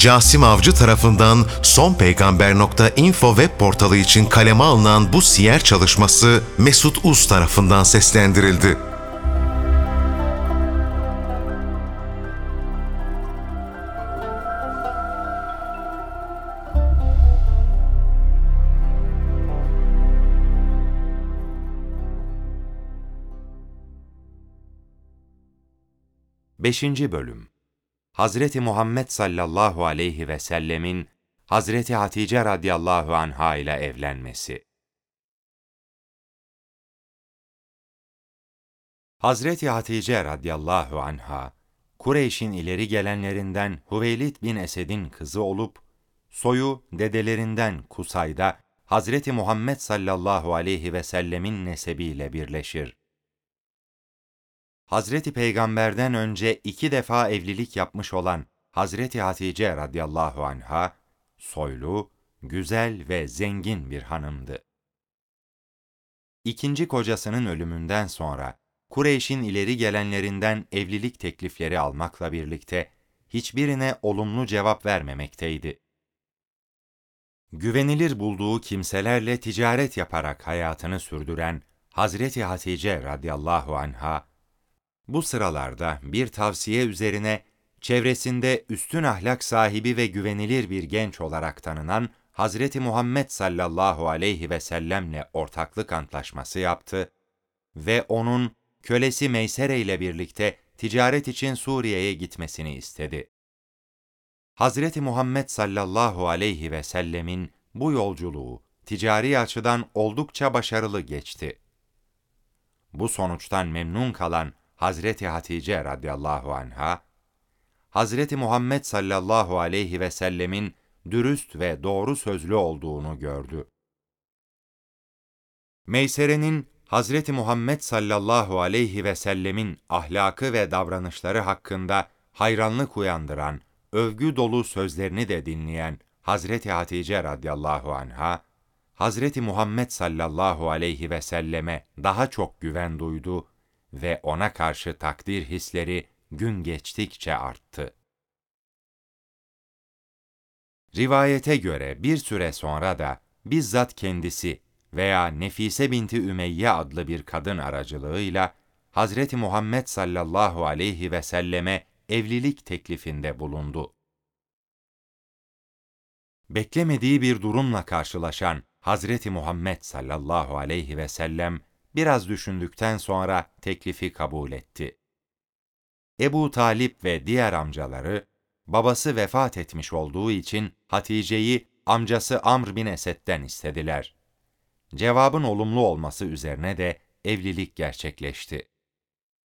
Casim Avcı tarafından sonpeygamber.info web portalı için kaleme alınan bu siyer çalışması Mesut Uz tarafından seslendirildi. Beşinci Bölüm Hazreti Muhammed sallallahu aleyhi ve sellemin Hazreti Hatice radıyallahu anha ile evlenmesi. Hazreti Hatice radıyallahu anha, Kureyş'in ileri gelenlerinden Hüveylid bin Esed'in kızı olup, soyu dedelerinden Kusay'da Hazreti Muhammed sallallahu aleyhi ve sellemin nesebiyle birleşir. Hazreti Peygamber'den önce iki defa evlilik yapmış olan Hazreti Hatice radıyallahu anha, soylu, güzel ve zengin bir hanımdı. İkinci kocasının ölümünden sonra, Kureyş'in ileri gelenlerinden evlilik teklifleri almakla birlikte, hiçbirine olumlu cevap vermemekteydi. Güvenilir bulduğu kimselerle ticaret yaparak hayatını sürdüren Hazreti Hatice radıyallahu anha, bu sıralarda bir tavsiye üzerine çevresinde üstün ahlak sahibi ve güvenilir bir genç olarak tanınan Hazreti Muhammed sallallahu aleyhi ve sellemle ortaklık antlaşması yaptı ve onun kölesi Meysere ile birlikte ticaret için Suriye'ye gitmesini istedi. Hazreti Muhammed sallallahu aleyhi ve sellemin bu yolculuğu ticari açıdan oldukça başarılı geçti. Bu sonuçtan memnun kalan Hazreti Hatice radıyallahu anha, Hazreti Muhammed sallallahu aleyhi ve sellemin dürüst ve doğru sözlü olduğunu gördü. Meysere'nin Hazreti Muhammed sallallahu aleyhi ve sellemin ahlakı ve davranışları hakkında hayranlık uyandıran, övgü dolu sözlerini de dinleyen Hazreti Hatice radıyallahu anha, Hazreti Muhammed sallallahu aleyhi ve selleme daha çok güven duydu ve ona karşı takdir hisleri gün geçtikçe arttı. Rivayete göre bir süre sonra da bizzat kendisi veya Nefise binti Ümeyye adlı bir kadın aracılığıyla Hazreti Muhammed sallallahu aleyhi ve selleme evlilik teklifinde bulundu. Beklemediği bir durumla karşılaşan Hazreti Muhammed sallallahu aleyhi ve sellem biraz düşündükten sonra teklifi kabul etti. Ebu Talip ve diğer amcaları, babası vefat etmiş olduğu için Hatice'yi amcası Amr bin Esed'den istediler. Cevabın olumlu olması üzerine de evlilik gerçekleşti.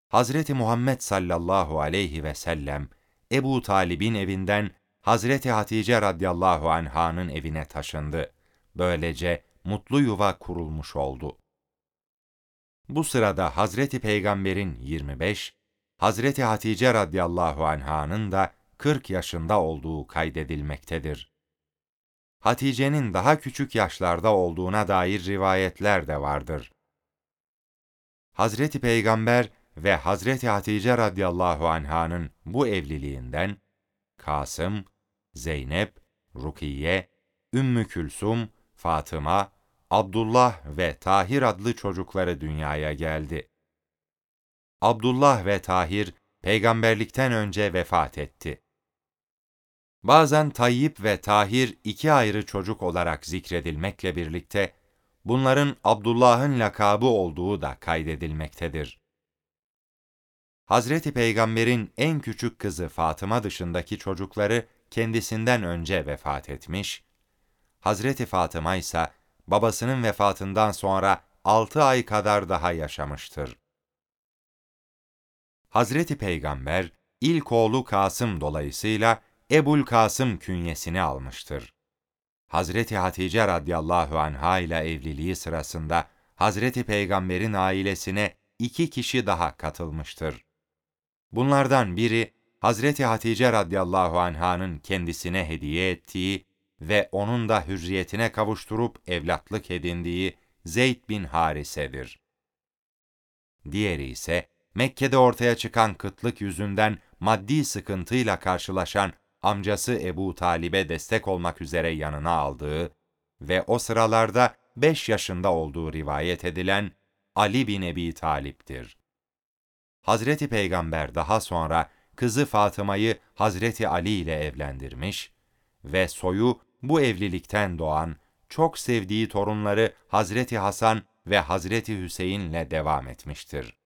Hazreti Muhammed sallallahu aleyhi ve sellem, Ebu Talib'in evinden Hazreti Hatice radıyallahu anh'ın evine taşındı. Böylece mutlu yuva kurulmuş oldu. Bu sırada Hazreti Peygamber'in 25, Hazreti Hatice radıyallahu anh'ın da 40 yaşında olduğu kaydedilmektedir. Hatice'nin daha küçük yaşlarda olduğuna dair rivayetler de vardır. Hazreti Peygamber ve Hazreti Hatice radıyallahu anh'ın bu evliliğinden Kasım, Zeynep, Rukiye, Ümmü Külsum, Fatıma, Abdullah ve Tahir adlı çocukları dünyaya geldi. Abdullah ve Tahir peygamberlikten önce vefat etti. Bazen Tayyip ve Tahir iki ayrı çocuk olarak zikredilmekle birlikte bunların Abdullah'ın lakabı olduğu da kaydedilmektedir. Hazreti Peygamber'in en küçük kızı Fatıma dışındaki çocukları kendisinden önce vefat etmiş, Hazreti Fatıma ise babasının vefatından sonra altı ay kadar daha yaşamıştır. Hazreti Peygamber, ilk oğlu Kasım dolayısıyla Ebul Kasım künyesini almıştır. Hazreti Hatice radıyallahu anha ile evliliği sırasında Hazreti Peygamber'in ailesine iki kişi daha katılmıştır. Bunlardan biri Hazreti Hatice radıyallahu anh'ın kendisine hediye ettiği ve onun da hürriyetine kavuşturup evlatlık edindiği Zeyd bin Harise'dir. Diğeri ise Mekke'de ortaya çıkan kıtlık yüzünden maddi sıkıntıyla karşılaşan amcası Ebu Talib'e destek olmak üzere yanına aldığı ve o sıralarda 5 yaşında olduğu rivayet edilen Ali bin Ebi Talip'tir. Hazreti Peygamber daha sonra kızı Fatıma'yı Hazreti Ali ile evlendirmiş ve soyu bu evlilikten doğan çok sevdiği torunları Hazreti Hasan ve Hazreti Hüseyin'le devam etmiştir.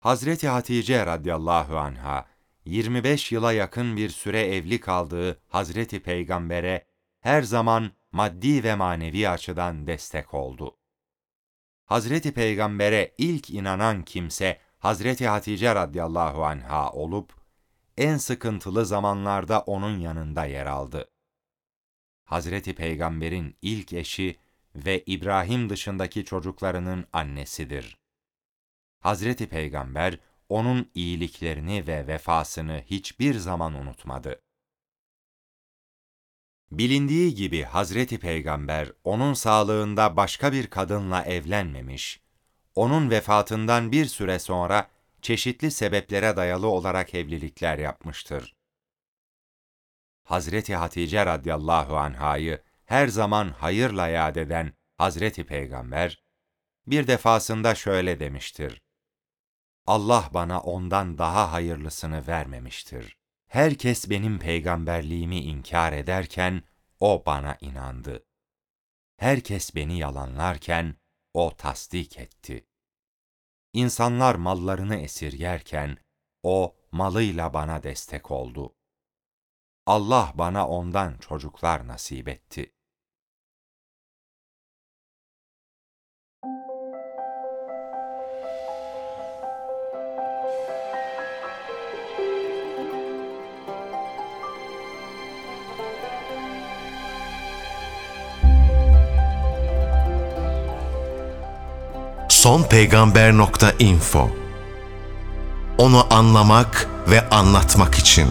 Hazreti Hatice radıyallahu anha 25 yıla yakın bir süre evli kaldığı Hazreti Peygamber'e her zaman maddi ve manevi açıdan destek oldu. Hazreti Peygamber'e ilk inanan kimse Hazreti Hatice radıyallahu anha olup en sıkıntılı zamanlarda onun yanında yer aldı. Hazreti Peygamber'in ilk eşi ve İbrahim dışındaki çocuklarının annesidir. Hazreti Peygamber onun iyiliklerini ve vefasını hiçbir zaman unutmadı. Bilindiği gibi Hazreti Peygamber onun sağlığında başka bir kadınla evlenmemiş, onun vefatından bir süre sonra çeşitli sebeplere dayalı olarak evlilikler yapmıştır. Hazreti Hatice radıyallahu anhayı her zaman hayırla yad eden Hazreti Peygamber, bir defasında şöyle demiştir. Allah bana ondan daha hayırlısını vermemiştir. Herkes benim peygamberliğimi inkar ederken, o bana inandı. Herkes beni yalanlarken, o tasdik etti. İnsanlar mallarını esirgerken, o malıyla bana destek oldu. Allah bana ondan çocuklar nasip etti. sonpeygamber.info Onu anlamak ve anlatmak için